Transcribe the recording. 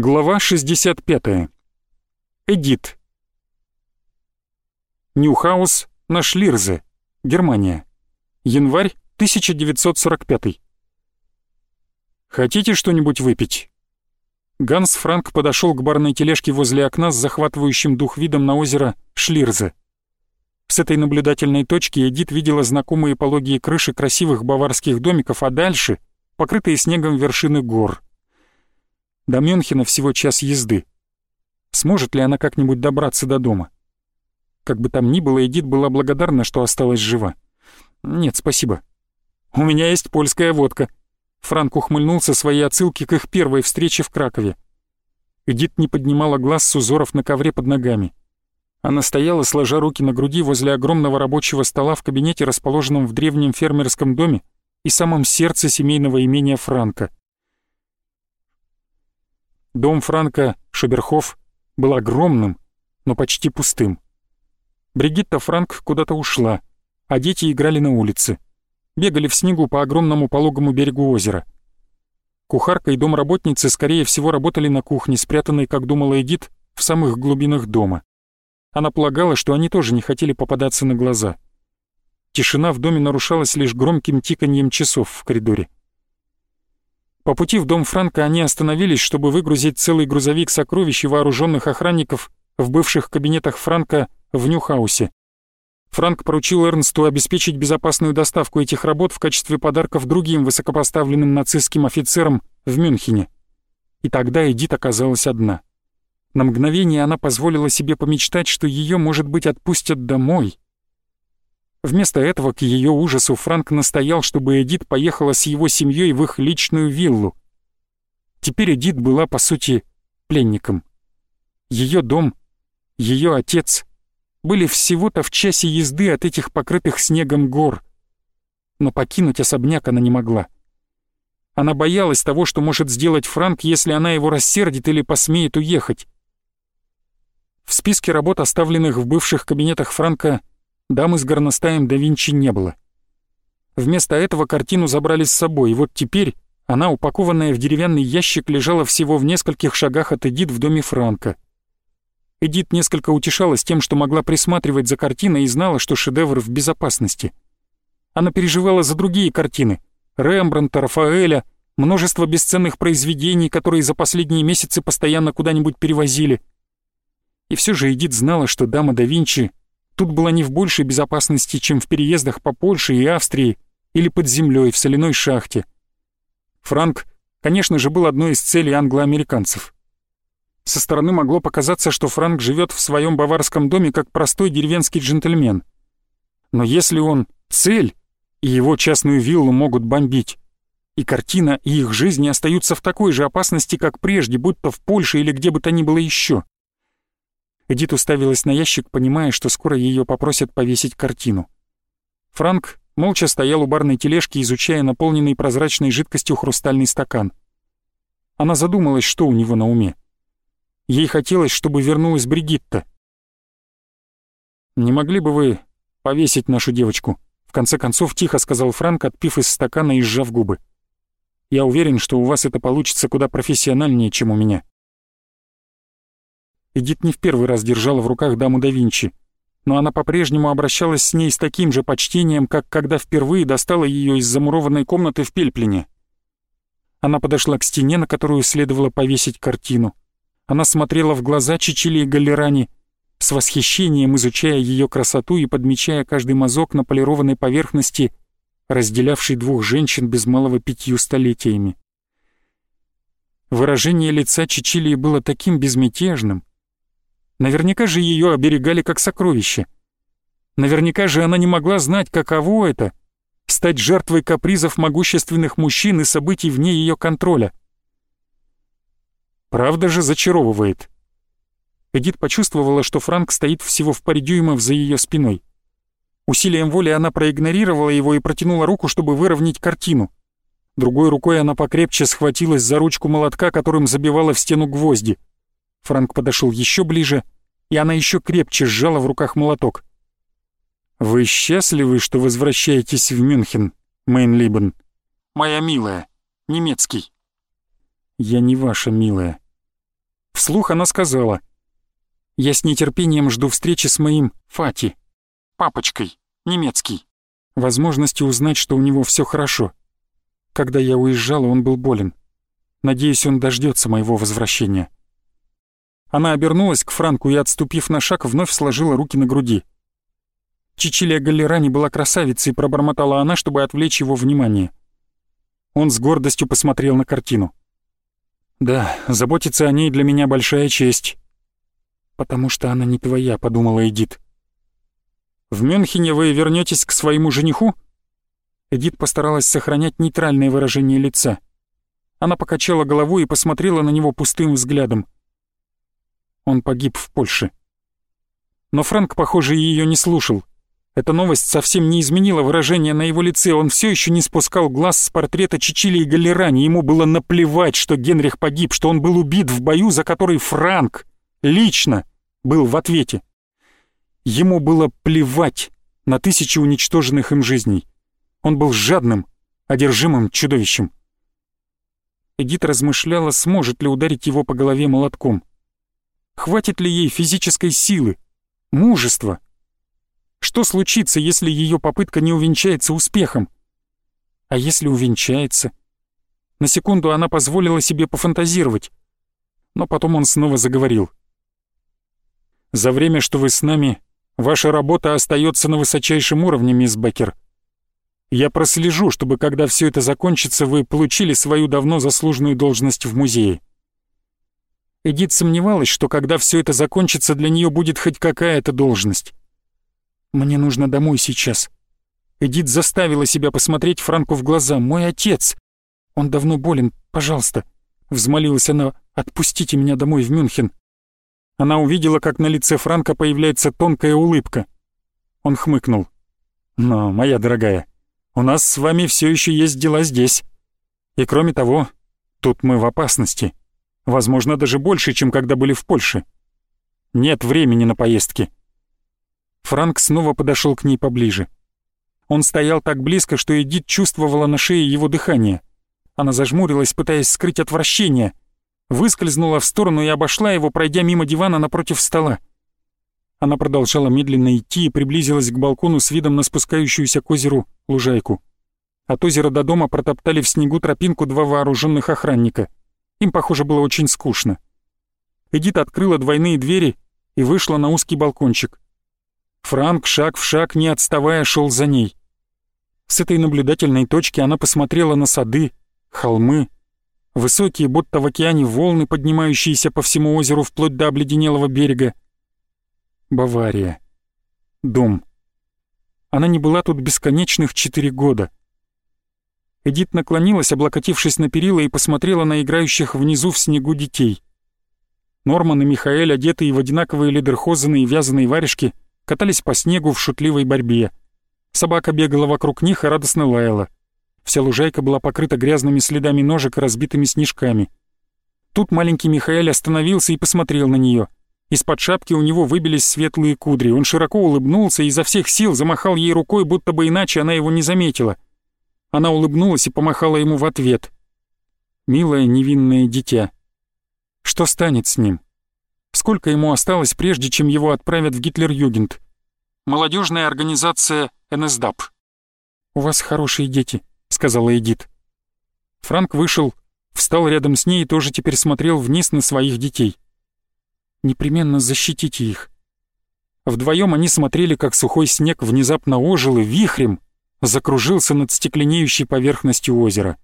Глава 65. Эдит. Ньюхаус на Шлирзе, Германия. Январь 1945. Хотите что-нибудь выпить? Ганс Франк подошел к барной тележке возле окна с захватывающим дух видом на озеро Шлирзе. С этой наблюдательной точки Эдит видела знакомые пологие крыши красивых баварских домиков, а дальше — покрытые снегом вершины гор — до Мюнхена всего час езды. Сможет ли она как-нибудь добраться до дома? Как бы там ни было, Эдит была благодарна, что осталась жива. Нет, спасибо. У меня есть польская водка. Франк ухмыльнулся своей отсылки к их первой встрече в Кракове. Эдит не поднимала глаз с узоров на ковре под ногами. Она стояла, сложа руки на груди возле огромного рабочего стола в кабинете, расположенном в древнем фермерском доме и самом сердце семейного имения Франка — Дом Франка Шаберхоф был огромным, но почти пустым. Бригитта Франк куда-то ушла, а дети играли на улице. Бегали в снегу по огромному пологому берегу озера. Кухарка и домработницы, скорее всего, работали на кухне, спрятанной, как думала Эдит, в самых глубинах дома. Она полагала, что они тоже не хотели попадаться на глаза. Тишина в доме нарушалась лишь громким тиканьем часов в коридоре. По пути в дом Франка они остановились, чтобы выгрузить целый грузовик сокровищ и вооруженных охранников в бывших кабинетах Франка в Ньюхаусе. Франк поручил Эрнсту обеспечить безопасную доставку этих работ в качестве подарков другим высокопоставленным нацистским офицерам в Мюнхене. И тогда Эдит оказалась одна. На мгновение она позволила себе помечтать, что ее, может быть, отпустят домой. Вместо этого, к ее ужасу, Франк настоял, чтобы Эдит поехала с его семьей в их личную виллу. Теперь Эдит была, по сути, пленником. Ее дом, ее отец были всего-то в часе езды от этих покрытых снегом гор. Но покинуть особняк она не могла. Она боялась того, что может сделать Франк, если она его рассердит или посмеет уехать. В списке работ, оставленных в бывших кабинетах Франка, дамы с горностаем да Винчи не было. Вместо этого картину забрали с собой, и вот теперь она, упакованная в деревянный ящик, лежала всего в нескольких шагах от Эдит в доме Франка. Эдит несколько утешалась тем, что могла присматривать за картиной и знала, что шедевр в безопасности. Она переживала за другие картины — Рембрандта, Рафаэля, множество бесценных произведений, которые за последние месяцы постоянно куда-нибудь перевозили. И все же Эдит знала, что дама да Винчи Тут была не в большей безопасности, чем в переездах по Польше и Австрии или под землей в соляной шахте. Франк, конечно же, был одной из целей англоамериканцев. Со стороны могло показаться, что Франк живет в своем баварском доме как простой деревенский джентльмен. Но если он цель, и его частную виллу могут бомбить, и картина, и их жизни остаются в такой же опасности, как прежде, будь то в Польше или где бы то ни было еще. Эдит уставилась на ящик, понимая, что скоро ее попросят повесить картину. Франк молча стоял у барной тележки, изучая наполненный прозрачной жидкостью хрустальный стакан. Она задумалась, что у него на уме. Ей хотелось, чтобы вернулась Бригитта. «Не могли бы вы повесить нашу девочку?» В конце концов, тихо сказал Франк, отпив из стакана и сжав губы. «Я уверен, что у вас это получится куда профессиональнее, чем у меня». Эдит не в первый раз держала в руках даму да Винчи, но она по-прежнему обращалась с ней с таким же почтением, как когда впервые достала ее из замурованной комнаты в Пельплине. Она подошла к стене, на которую следовало повесить картину. Она смотрела в глаза Чичили и Галлерани, с восхищением изучая ее красоту и подмечая каждый мазок на полированной поверхности, разделявший двух женщин без малого пятью столетиями. Выражение лица Чичилии было таким безмятежным, Наверняка же ее оберегали как сокровище. Наверняка же она не могла знать, каково это — стать жертвой капризов могущественных мужчин и событий вне ее контроля. Правда же зачаровывает. Эдит почувствовала, что Франк стоит всего в паре дюймов за ее спиной. Усилием воли она проигнорировала его и протянула руку, чтобы выровнять картину. Другой рукой она покрепче схватилась за ручку молотка, которым забивала в стену гвозди. Франк подошел еще ближе, и она еще крепче сжала в руках молоток. «Вы счастливы, что возвращаетесь в Мюнхен, Мейнлибен?» «Моя милая, немецкий». «Я не ваша милая. Вслух она сказала. «Я с нетерпением жду встречи с моим Фати, папочкой, немецкий, возможности узнать, что у него все хорошо. Когда я уезжала, он был болен. Надеюсь, он дождется моего возвращения». Она обернулась к Франку и, отступив на шаг, вновь сложила руки на груди. Чичилия Галлерани была красавицей, пробормотала она, чтобы отвлечь его внимание. Он с гордостью посмотрел на картину. «Да, заботиться о ней для меня большая честь». «Потому что она не твоя», — подумала Эдит. «В Мюнхене вы вернетесь к своему жениху?» Эдит постаралась сохранять нейтральное выражение лица. Она покачала головой и посмотрела на него пустым взглядом. Он погиб в Польше. Но Фрэнк, похоже, ее не слушал. Эта новость совсем не изменила выражение на его лице, он все еще не спускал глаз с портрета Чичили и Галерани, ему было наплевать, что Генрих погиб, что он был убит в бою, за который Франк лично был в ответе. Ему было плевать на тысячи уничтоженных им жизней. Он был жадным, одержимым чудовищем. Эдит размышляла, сможет ли ударить его по голове молотком. Хватит ли ей физической силы, мужества, что случится, если ее попытка не увенчается успехом? А если увенчается? На секунду она позволила себе пофантазировать. Но потом он снова заговорил. «За время, что вы с нами, ваша работа остается на высочайшем уровне, мисс Беккер. Я прослежу, чтобы когда все это закончится, вы получили свою давно заслуженную должность в музее». Эдит сомневалась, что когда все это закончится, для нее будет хоть какая-то должность. Мне нужно домой сейчас. Эдит заставила себя посмотреть Франку в глаза. Мой отец. Он давно болен. Пожалуйста. Взмолилась она. Отпустите меня домой в Мюнхен. Она увидела, как на лице Франка появляется тонкая улыбка. Он хмыкнул. «Но, моя дорогая, у нас с вами все еще есть дела здесь. И кроме того, тут мы в опасности. Возможно, даже больше, чем когда были в Польше. Нет времени на поездки. Франк снова подошел к ней поближе. Он стоял так близко, что Эдит чувствовала на шее его дыхание. Она зажмурилась, пытаясь скрыть отвращение. Выскользнула в сторону и обошла его, пройдя мимо дивана напротив стола. Она продолжала медленно идти и приблизилась к балкону с видом на спускающуюся к озеру лужайку. От озера до дома протоптали в снегу тропинку два вооруженных охранника. Им, похоже, было очень скучно. Эдит открыла двойные двери и вышла на узкий балкончик. Франк шаг в шаг, не отставая, шел за ней. С этой наблюдательной точки она посмотрела на сады, холмы, высокие, будто в океане волны, поднимающиеся по всему озеру вплоть до обледенелого берега. Бавария. Дом. Она не была тут бесконечных четыре года. Эдит наклонилась, облокотившись на перила, и посмотрела на играющих внизу в снегу детей. Норман и Михаэль, одетые в одинаковые ледерхозены и вязаные варежки, катались по снегу в шутливой борьбе. Собака бегала вокруг них и радостно лаяла. Вся лужайка была покрыта грязными следами ножек и разбитыми снежками. Тут маленький Михаэль остановился и посмотрел на нее. Из-под шапки у него выбились светлые кудри. Он широко улыбнулся и изо всех сил замахал ей рукой, будто бы иначе она его не заметила. Она улыбнулась и помахала ему в ответ. Милое невинное дитя. Что станет с ним? Сколько ему осталось, прежде чем его отправят в Гитлер-Югент? Молодежная организация НСДАП. «У вас хорошие дети», — сказала Эдит. Франк вышел, встал рядом с ней и тоже теперь смотрел вниз на своих детей. «Непременно защитите их». Вдвоем они смотрели, как сухой снег внезапно ожил и вихрем закружился над стекленеющей поверхностью озера.